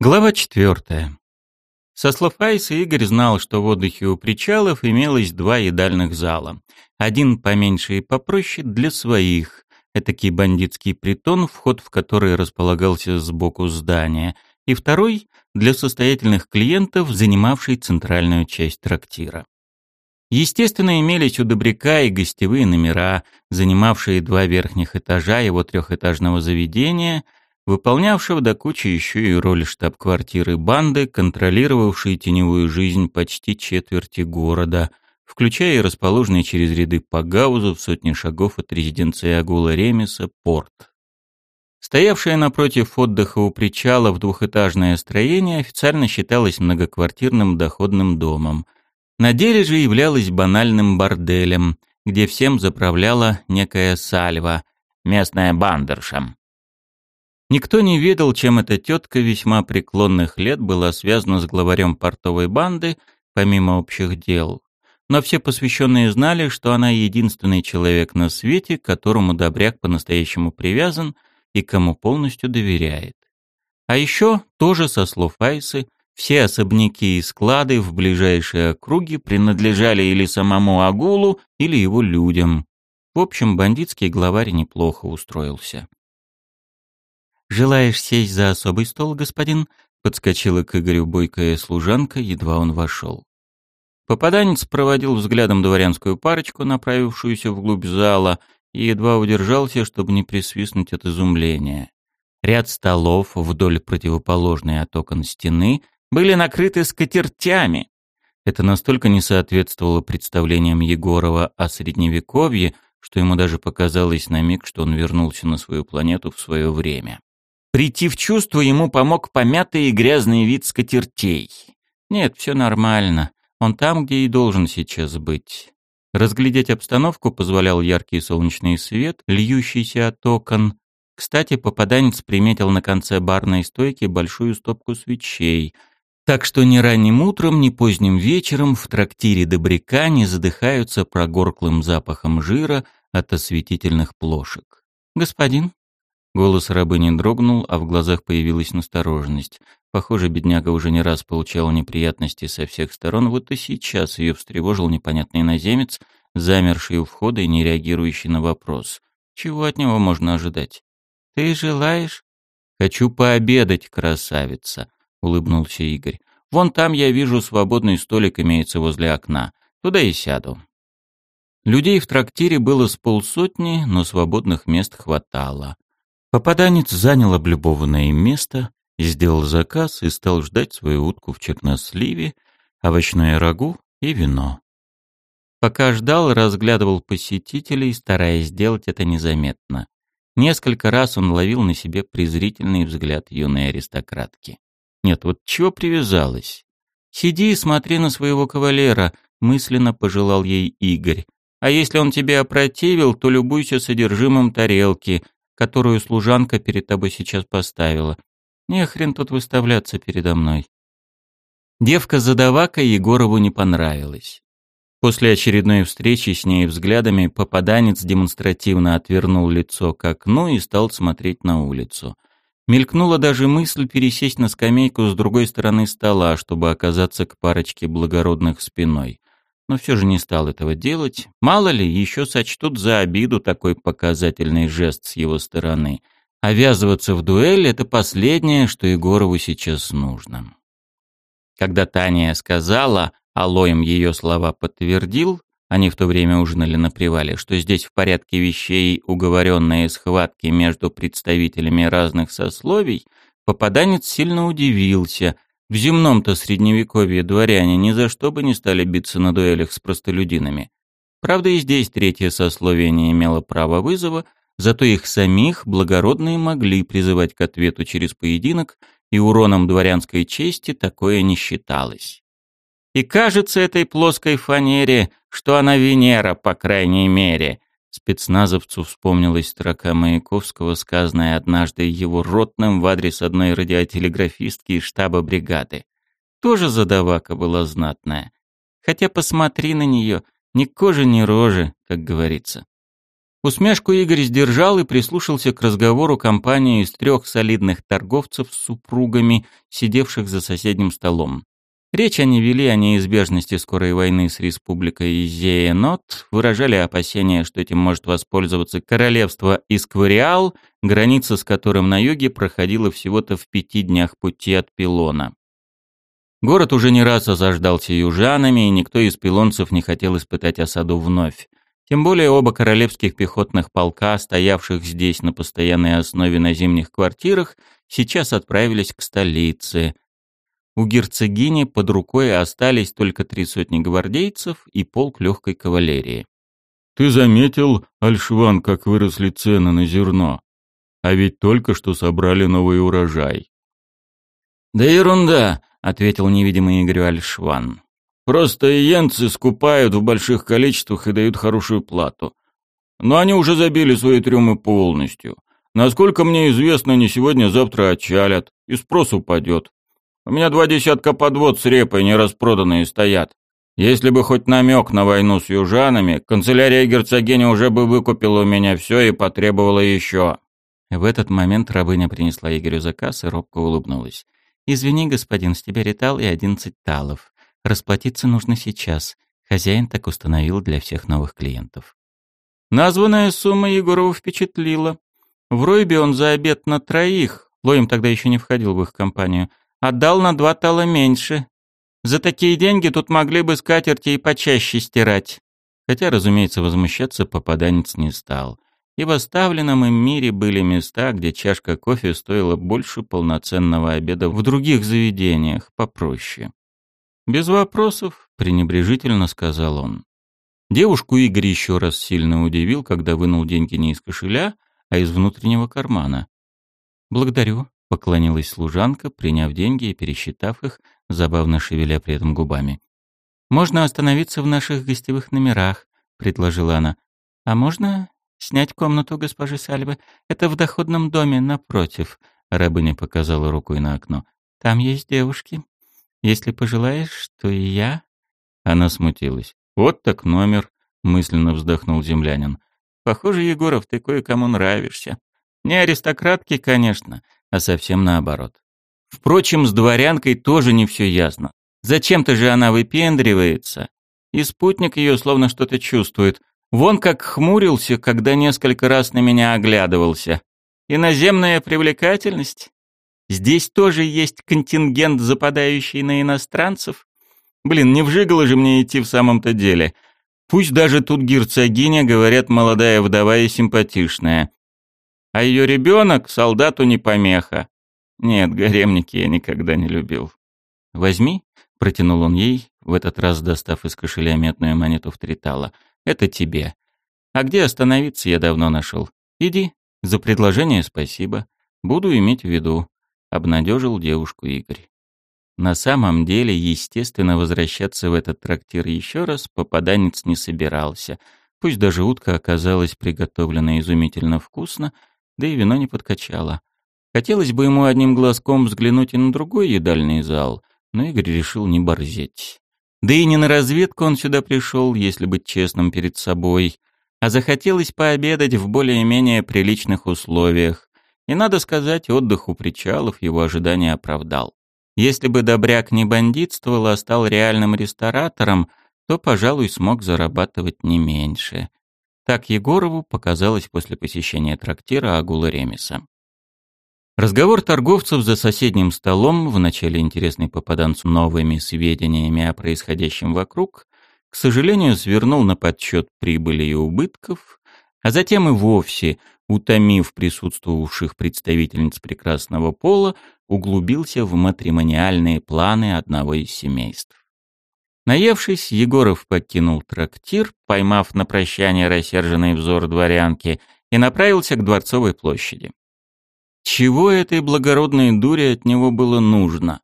Глава четвертая. Со слов Айса Игорь знал, что в отдыхе у причалов имелось два едальных зала. Один поменьше и попроще для своих. Этакий бандитский притон, вход в который располагался сбоку здания. И второй для состоятельных клиентов, занимавший центральную часть трактира. Естественно, имелись у Добряка и гостевые номера, занимавшие два верхних этажа его трехэтажного заведения – выполнявшего до кучи еще и роль штаб-квартиры банды, контролировавшей теневую жизнь почти четверти города, включая и расположенный через ряды Пагаузу в сотни шагов от резиденции Агула Ремеса порт. Стоявшее напротив отдыха у причала в двухэтажное строение официально считалось многоквартирным доходным домом. На деле же являлось банальным борделем, где всем заправляла некая Сальва, местная бандерша. Никто не ведал, чем эта тетка весьма преклонных лет была связана с главарем портовой банды, помимо общих дел. Но все посвященные знали, что она единственный человек на свете, которому Добряк по-настоящему привязан и кому полностью доверяет. А еще, тоже со слов Айсы, все особняки и склады в ближайшие округи принадлежали или самому Агулу, или его людям. В общем, бандитский главарь неплохо устроился. «Желаешь сесть за особый стол, господин?» — подскочила к Игорю бойкая служанка, едва он вошел. Попаданец проводил взглядом дворянскую парочку, направившуюся вглубь зала, и едва удержался, чтобы не присвистнуть от изумления. Ряд столов вдоль противоположной от окон стены были накрыты скатертями. Это настолько не соответствовало представлениям Егорова о Средневековье, что ему даже показалось на миг, что он вернулся на свою планету в свое время. Прийти в чувство ему помог помятый и грязный вид скатертей. Нет, все нормально. Он там, где и должен сейчас быть. Разглядеть обстановку позволял яркий солнечный свет, льющийся от окон. Кстати, попаданец приметил на конце барной стойки большую стопку свечей. Так что ни ранним утром, ни поздним вечером в трактире добряка не задыхаются прогорклым запахом жира от осветительных плошек. «Господин?» Голос рабыни дрогнул, а в глазах появилась настороженность. Похоже, бедняга уже не раз получал неприятности со всех сторон, вот и сейчас ее встревожил непонятный иноземец, замерший у входа и не реагирующий на вопрос. Чего от него можно ожидать? «Ты желаешь?» «Хочу пообедать, красавица», — улыбнулся Игорь. «Вон там я вижу свободный столик имеется возле окна. Туда и сяду». Людей в трактире было с полсотни, но свободных мест хватало. Попаданец занял облюбованное место, сделал заказ и стал ждать свою утку в черносливе, овощное рагу и вино. Пока ждал, разглядывал посетителей, стараясь сделать это незаметно. Несколько раз он ловил на себе презрительный взгляд юной аристократки. Нет, вот чего привязалась? Сиди и смотри на своего кавалера, мысленно пожелал ей Игорь. А если он тебе опротивил, то любуйся содержимым тарелки, которую служанка перед тобой сейчас поставила. Не хрен тут выставляться передо мной. Девка-задавака Егорову не понравилась. После очередной встречи с ней взглядами попаданец демонстративно отвернул лицо к окну и стал смотреть на улицу. Мелькнула даже мысль пересесть на скамейку с другой стороны стола, чтобы оказаться к парочке благородных спиной но все же не стал этого делать. Мало ли, еще сочтут за обиду такой показательный жест с его стороны. А ввязываться в дуэль — это последнее, что Егорову сейчас нужно. Когда Таня сказала, а Лоем ее слова подтвердил, они в то время ужинали на привале, что здесь в порядке вещей уговоренные схватки между представителями разных сословий, попаданец сильно удивился — в земном-то средневековье дворяне ни за что бы не стали биться на дуэлях с простолюдинами. Правда, и здесь третье сословие не имело права вызова, зато их самих благородные могли призывать к ответу через поединок, и уроном дворянской чести такое не считалось. И кажется этой плоской фанере, что она Венера, по крайней мере, Спецназовцу вспомнилась строка Маяковского, сказанная однажды его ротным в адрес одной радиотелеграфистки из штаба бригады. Тоже задавака была знатная. Хотя посмотри на нее, ни кожи, ни рожи, как говорится. Усмешку Игорь сдержал и прислушался к разговору компании из трех солидных торговцев с супругами, сидевших за соседним столом. Речь они вели о неизбежности скорой войны с республикой Зеенот, выражали опасения, что этим может воспользоваться королевство Исквариал, граница с которым на юге проходила всего-то в пяти днях пути от Пилона. Город уже не раз осаждался южанами, и никто из пилонцев не хотел испытать осаду вновь. Тем более оба королевских пехотных полка, стоявших здесь на постоянной основе на зимних квартирах, сейчас отправились к столице. У герцогини под рукой остались только три сотни гвардейцев и полк легкой кавалерии. «Ты заметил, Альшван, как выросли цены на зерно? А ведь только что собрали новый урожай». «Да ерунда», — ответил невидимый Игорь Альшван. Просто иенцы скупают в больших количествах и дают хорошую плату. Но они уже забили свои трюмы полностью. Насколько мне известно, не сегодня-завтра отчалят, и спрос упадет. У меня два десятка подвод с репой нераспроданные стоят. Если бы хоть намек на войну с южанами, канцелярия герцогини уже бы выкупила у меня все и потребовала еще. В этот момент рабыня принесла Игорю заказ и робко улыбнулась. «Извини, господин, с тебя ретал и одиннадцать талов. Расплатиться нужно сейчас. Хозяин так установил для всех новых клиентов. Названная сумма Егорова впечатлила. В Ройбе он за обед на троих, Лоем тогда еще не входил в их компанию, отдал на два тала меньше. За такие деньги тут могли бы скатерти и почаще стирать. Хотя, разумеется, возмущаться попаданец не стал. И в оставленном им мире были места, где чашка кофе стоила больше полноценного обеда в других заведениях, попроще. «Без вопросов», — пренебрежительно сказал он. Девушку Игорь еще раз сильно удивил, когда вынул деньги не из кошеля, а из внутреннего кармана. «Благодарю», — поклонилась служанка, приняв деньги и пересчитав их, забавно шевеля при этом губами. «Можно остановиться в наших гостевых номерах», — предложила она. «А можно снять комнату госпожи Сальвы? Это в доходном доме напротив», — рабыня показала рукой на окно. «Там есть девушки». Если пожелаешь, то и я...» Она смутилась. «Вот так номер», — мысленно вздохнул землянин. «Похоже, Егоров, ты кое-кому нравишься. Не аристократки, конечно, а совсем наоборот. Впрочем, с дворянкой тоже не все ясно. Зачем-то же она выпендривается. И спутник ее словно что-то чувствует. Вон как хмурился, когда несколько раз на меня оглядывался. Иноземная привлекательность? Здесь тоже есть контингент, западающий на иностранцев. Блин, не вжигало же мне идти в самом-то деле. Пусть даже тут герцогиня, говорят, молодая вдова и симпатичная. А ее ребенок солдату не помеха. Нет, гаремники я никогда не любил. «Возьми», — протянул он ей, в этот раз достав из кошеля метную монету в три тала. «Это тебе. А где остановиться я давно нашел. Иди. За предложение спасибо. Буду иметь в виду обнадежил девушку Игорь. На самом деле, естественно, возвращаться в этот трактир еще раз попаданец не собирался. Пусть даже утка оказалась приготовлена изумительно вкусно, да и вино не подкачало. Хотелось бы ему одним глазком взглянуть и на другой едальный зал, но Игорь решил не борзеть. Да и не на разведку он сюда пришел, если быть честным перед собой, а захотелось пообедать в более-менее приличных условиях, и, надо сказать, отдых у причалов его ожидания оправдал. Если бы Добряк не бандитствовал, а стал реальным ресторатором, то, пожалуй, смог зарабатывать не меньше. Так Егорову показалось после посещения трактира Агула Ремеса. Разговор торговцев за соседним столом, вначале интересный попаданцу новыми сведениями о происходящем вокруг, к сожалению, свернул на подсчет прибыли и убытков, а затем и вовсе утомив присутствовавших представительниц прекрасного пола, углубился в матримониальные планы одного из семейств. Наевшись, Егоров покинул трактир, поймав на прощание рассерженный взор дворянки, и направился к Дворцовой площади. Чего этой благородной дуре от него было нужно?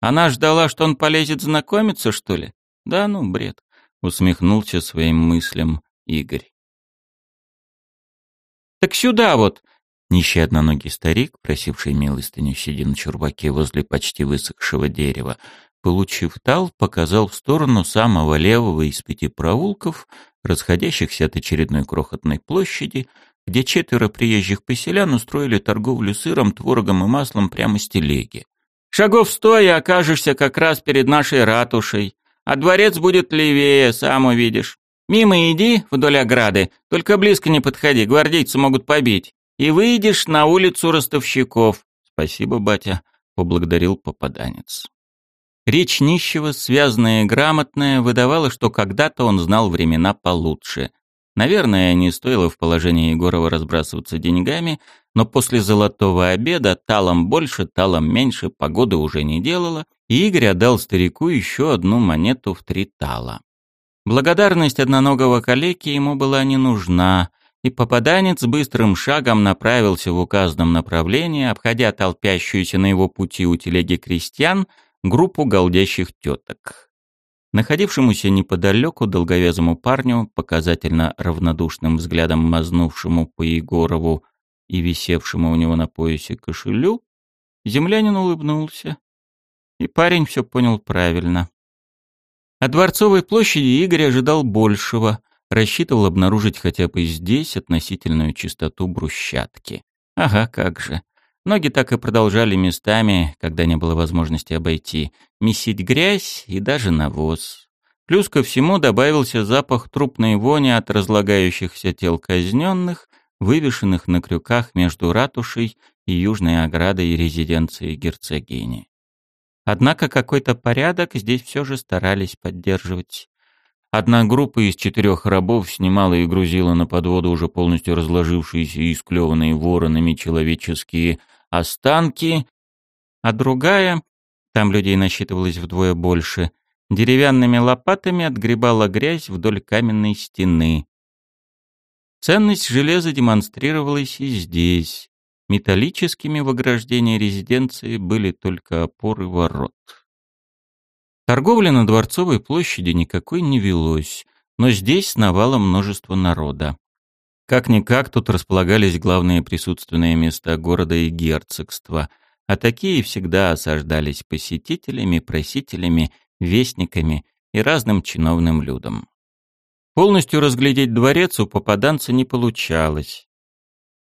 Она ждала, что он полезет знакомиться, что ли? Да ну, бред, усмехнулся своим мыслям Игорь. Так сюда вот!» Нищий одноногий старик, просивший милостыню, сидя на чурбаке возле почти высохшего дерева, получив тал, показал в сторону самого левого из пяти проулков, расходящихся от очередной крохотной площади, где четверо приезжих поселян устроили торговлю сыром, творогом и маслом прямо с телеги. «Шагов сто и окажешься как раз перед нашей ратушей, а дворец будет левее, сам увидишь. Мимо иди вдоль ограды, только близко не подходи, гвардейцы могут побить, и выйдешь на улицу ростовщиков». «Спасибо, батя», — поблагодарил попаданец. Речь нищего, связанная и грамотная, выдавала, что когда-то он знал времена получше. Наверное, не стоило в положении Егорова разбрасываться деньгами, но после золотого обеда талом больше, талом меньше погода уже не делала, и Игорь отдал старику еще одну монету в три тала. Благодарность одноногого калеки ему была не нужна, и попаданец быстрым шагом направился в указанном направлении, обходя толпящуюся на его пути у телеги крестьян — группу голдящих теток. Находившемуся неподалеку долговязому парню, показательно равнодушным взглядом мазнувшему по Егорову и висевшему у него на поясе кошелю, землянин улыбнулся. И парень все понял правильно. От Дворцовой площади Игорь ожидал большего, рассчитывал обнаружить хотя бы здесь относительную чистоту брусчатки. Ага, как же. Ноги так и продолжали местами, когда не было возможности обойти, месить грязь и даже навоз. Плюс ко всему добавился запах трупной вони от разлагающихся тел казненных, вывешенных на крюках между ратушей и южной оградой резиденции герцогини. Однако какой-то порядок здесь все же старались поддерживать. Одна группа из четырех рабов снимала и грузила на подводу уже полностью разложившиеся и склеванные воронами человеческие останки, а другая, там людей насчитывалось вдвое больше, деревянными лопатами отгребала грязь вдоль каменной стены. Ценность железа демонстрировалась и здесь. Металлическими в ограждении резиденции были только опоры ворот. Торговля на Дворцовой площади никакой не велось, но здесь сновало множество народа. Как-никак тут располагались главные присутственные места города и герцогства, а такие всегда осаждались посетителями, просителями, вестниками и разным чиновным людом. Полностью разглядеть дворец у попаданца не получалось.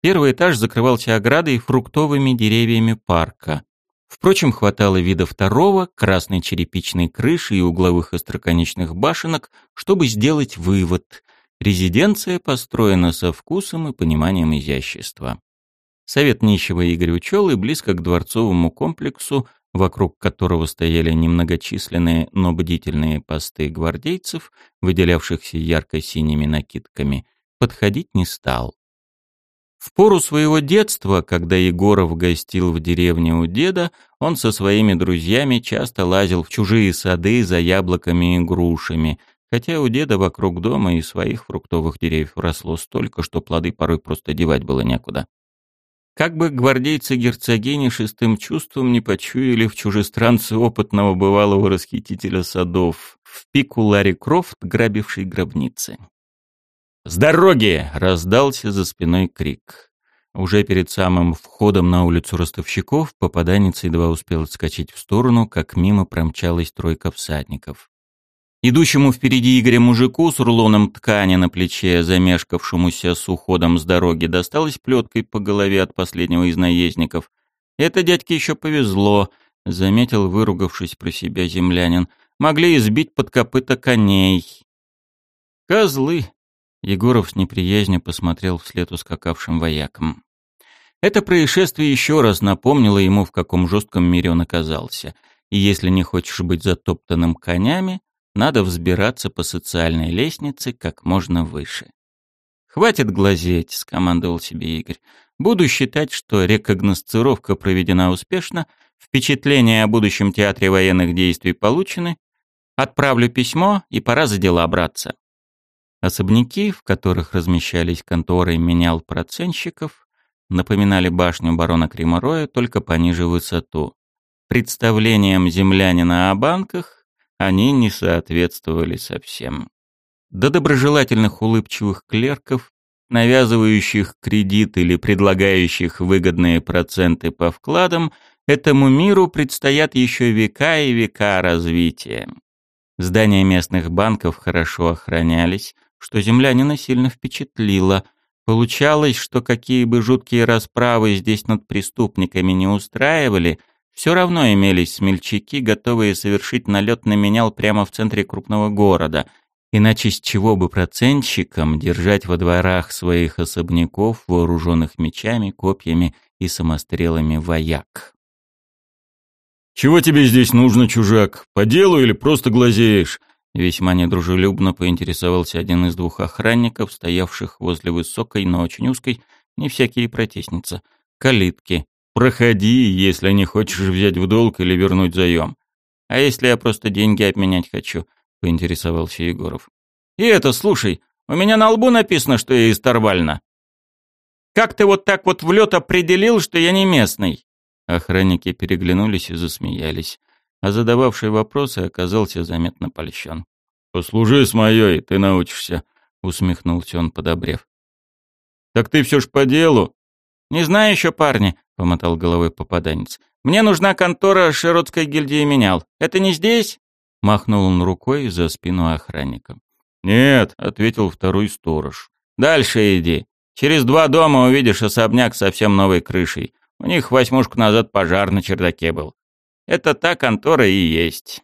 Первый этаж закрывался оградой и фруктовыми деревьями парка. Впрочем, хватало вида второго, красной черепичной крыши и угловых остроконечных башенок, чтобы сделать вывод. Резиденция построена со вкусом и пониманием изящества. Совет нищего Игорь учел и близко к дворцовому комплексу, вокруг которого стояли немногочисленные, но бдительные посты гвардейцев, выделявшихся ярко-синими накидками, подходить не стал. В пору своего детства, когда Егоров гостил в деревне у деда, он со своими друзьями часто лазил в чужие сады за яблоками и грушами – Хотя у деда вокруг дома и своих фруктовых деревьев росло столько, что плоды порой просто девать было некуда. Как бы гвардейцы герцогини шестым чувством не почуяли в чужестранце опытного бывалого расхитителя садов, в пику Ларри Крофт, грабивший гробницы. «С дороги!» — раздался за спиной крик. Уже перед самым входом на улицу ростовщиков попаданец едва успел отскочить в сторону, как мимо промчалась тройка всадников. Идущему впереди Игоря мужику с рулоном ткани на плече, замешкавшемуся с уходом с дороги, досталось плеткой по голове от последнего из наездников. «Это дядьке еще повезло», — заметил, выругавшись про себя землянин. «Могли избить под копыта коней». «Козлы!» — Егоров с неприязнью посмотрел вслед ускакавшим воякам. Это происшествие еще раз напомнило ему, в каком жестком мире он оказался. И если не хочешь быть затоптанным конями, надо взбираться по социальной лестнице как можно выше. «Хватит глазеть», — скомандовал себе Игорь. «Буду считать, что рекогносцировка проведена успешно, впечатления о будущем театре военных действий получены, отправлю письмо и пора за дела браться». Особняки, в которых размещались конторы менял процентщиков, напоминали башню барона Кримороя, только пониже высоту. Представлением землянина о банках они не соответствовали совсем. До доброжелательных улыбчивых клерков, навязывающих кредит или предлагающих выгодные проценты по вкладам, Этому миру предстоят еще века и века развития. Здания местных банков хорошо охранялись, что землянина сильно впечатлило. Получалось, что какие бы жуткие расправы здесь над преступниками не устраивали, все равно имелись смельчаки, готовые совершить налет на менял прямо в центре крупного города. Иначе с чего бы процентщикам держать во дворах своих особняков, вооруженных мечами, копьями и самострелами вояк? «Чего тебе здесь нужно, чужак? По делу или просто глазеешь?» Весьма недружелюбно поинтересовался один из двух охранников, стоявших возле высокой, но очень узкой, не всякие протестница, калитки. «Проходи, если не хочешь взять в долг или вернуть заем». «А если я просто деньги обменять хочу?» — поинтересовался Егоров. «И это, слушай, у меня на лбу написано, что я из Тарвальна. Как ты вот так вот в лед определил, что я не местный?» Охранники переглянулись и засмеялись, а задававший вопросы оказался заметно польщен. «Послужи с моей, ты научишься», — усмехнулся он, подобрев. «Так ты все ж по делу?» «Не знаю еще, парни», — помотал головой попаданец. «Мне нужна контора Широтской гильдии менял. Это не здесь?» Махнул он рукой за спину охранника. «Нет», — ответил второй сторож. «Дальше иди. Через два дома увидишь особняк со всем новой крышей. У них восьмушку назад пожар на чердаке был. Это та контора и есть.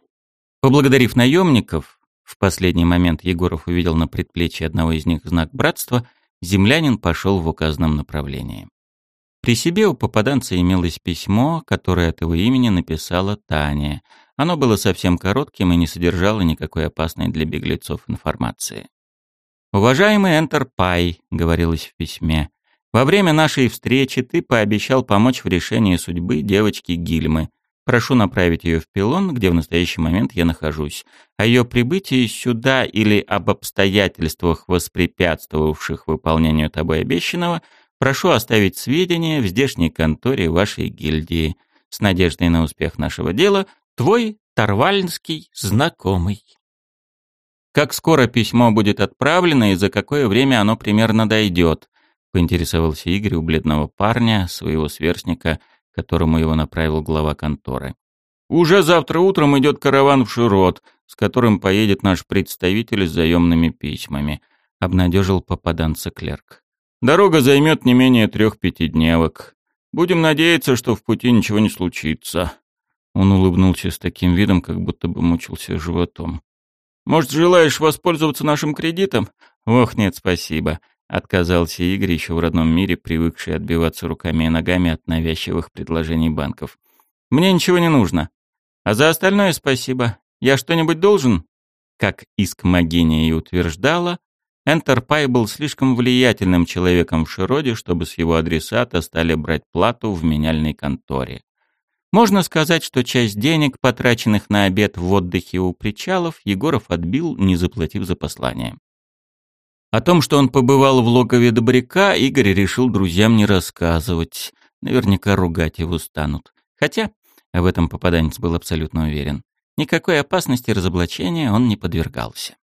Поблагодарив наемников, в последний момент Егоров увидел на предплечье одного из них знак братства, землянин пошел в указанном направлении. При себе у попаданца имелось письмо, которое от его имени написала Таня. Оно было совсем коротким и не содержало никакой опасной для беглецов информации. «Уважаемый Энтерпай», — говорилось в письме, во время нашей встречи ты пообещал помочь в решении судьбы девочки Гильмы. Прошу направить ее в пилон, где в настоящий момент я нахожусь. О ее прибытии сюда или об обстоятельствах, воспрепятствовавших выполнению тобой обещанного, прошу оставить сведения в здешней конторе вашей гильдии. С надеждой на успех нашего дела, твой Тарвальнский знакомый. Как скоро письмо будет отправлено и за какое время оно примерно дойдет? поинтересовался Игорь у бледного парня, своего сверстника, которому его направил глава конторы. «Уже завтра утром идет караван в Широт, с которым поедет наш представитель с заемными письмами», — обнадежил попаданца клерк. «Дорога займет не менее трех-пятидневок. Будем надеяться, что в пути ничего не случится». Он улыбнулся с таким видом, как будто бы мучился животом. «Может, желаешь воспользоваться нашим кредитом?» «Ох, нет, спасибо. Отказался Игорь, еще в родном мире, привыкший отбиваться руками и ногами от навязчивых предложений банков. «Мне ничего не нужно. А за остальное спасибо. Я что-нибудь должен?» Как иск Магиния и утверждала, Энтерпай был слишком влиятельным человеком в Широде, чтобы с его адресата стали брать плату в меняльной конторе. Можно сказать, что часть денег, потраченных на обед в отдыхе у причалов, Егоров отбил, не заплатив за послание. О том, что он побывал в логове Добряка, Игорь решил друзьям не рассказывать. Наверняка ругать его станут. Хотя, в этом попаданец был абсолютно уверен, никакой опасности разоблачения он не подвергался.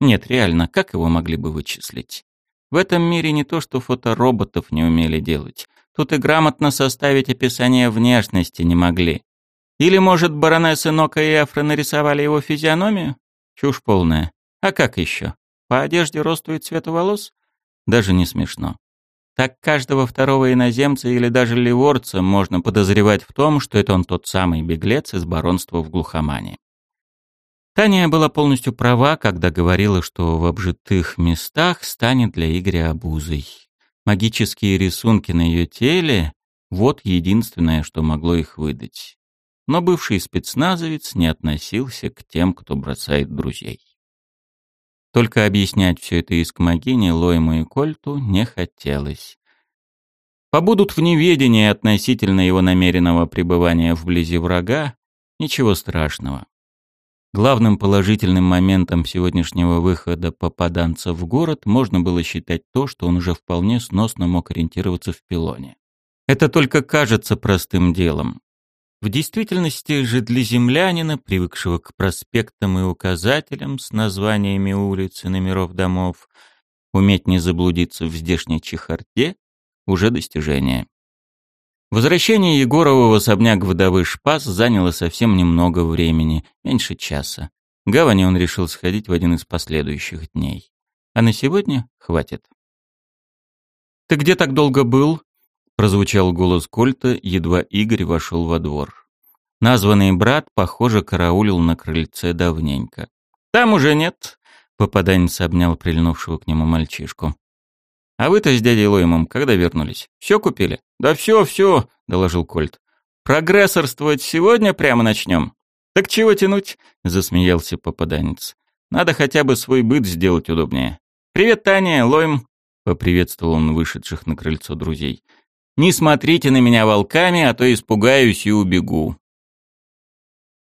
Нет, реально, как его могли бы вычислить? В этом мире не то, что фотороботов не умели делать. Тут и грамотно составить описание внешности не могли. Или, может, баронессы Нока и Эфра нарисовали его физиономию? Чушь полная. А как еще? По одежде, росту и цвету волос? Даже не смешно. Так каждого второго иноземца или даже ливорца можно подозревать в том, что это он тот самый беглец из баронства в глухомане. Таня была полностью права, когда говорила, что в обжитых местах станет для Игоря обузой. Магические рисунки на ее теле — вот единственное, что могло их выдать. Но бывший спецназовец не относился к тем, кто бросает друзей. Только объяснять все это Искмогине, Лойму и Кольту не хотелось. Побудут в неведении относительно его намеренного пребывания вблизи врага, ничего страшного. Главным положительным моментом сегодняшнего выхода попаданца в город можно было считать то, что он уже вполне сносно мог ориентироваться в пилоне. Это только кажется простым делом. В действительности же для землянина, привыкшего к проспектам и указателям с названиями улиц и номеров домов, уметь не заблудиться в здешней чехарде — уже достижение. Возвращение Егорова в особняк вдовы Шпас заняло совсем немного времени, меньше часа. Гавани он решил сходить в один из последующих дней. А на сегодня хватит. «Ты где так долго был?» — прозвучал голос Кольта, едва Игорь вошел во двор. Названный брат, похоже, караулил на крыльце давненько. «Там уже нет», — попаданец обнял прильнувшего к нему мальчишку. «А вы-то с дядей Лоймом когда вернулись? Все купили?» «Да все, все», — доложил Кольт. «Прогрессорствовать сегодня прямо начнем?» «Так чего тянуть?» — засмеялся попаданец. «Надо хотя бы свой быт сделать удобнее». «Привет, Таня, Лойм!» — поприветствовал он вышедших на крыльцо друзей. «Не смотрите на меня волками, а то испугаюсь и убегу.